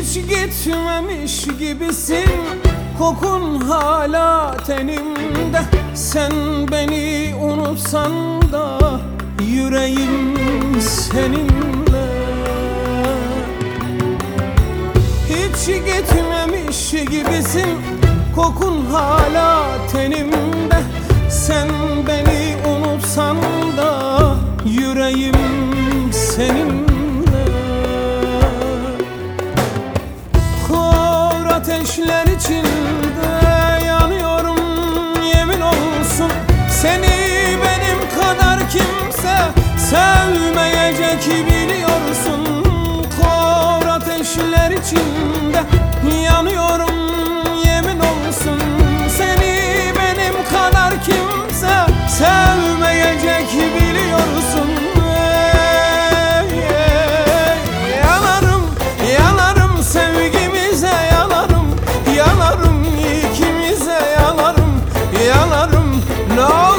Hiç gitmemiş gibisin. Kokun hala tenimde. Sen beni unutsan da Yüreğim seninle. Hiç gitmemiş gibisin. Kokun hala tenimde. Sen beni unutsan da Yüreğim seninle ateşler içinde yanıyorum yemin olsun. Seni benim kadar kimse sevmeyecek biliyorsun. Kor ateşler içinde yanıyorum No!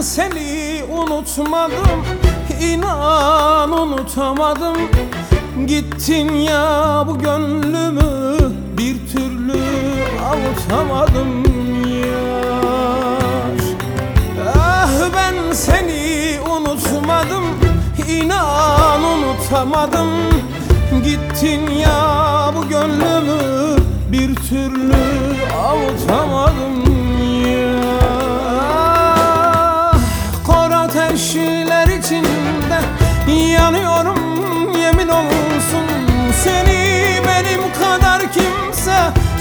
Ben seni unutmadım inan unutamadım. Gittin ya bu gönlümü bir türlü avutamadım yar. Ah ben seni unutmadım inan unutamadım. Gittin ya bu gönlümü bir türlü avutamadım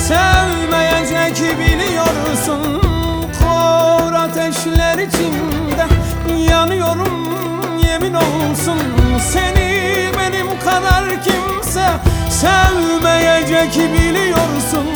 sevmeyecek biliyorsun Kor ateşler içinde yanıyorum yemin olsun. Seni benim kadar kimse sevmeyecek biliyorsun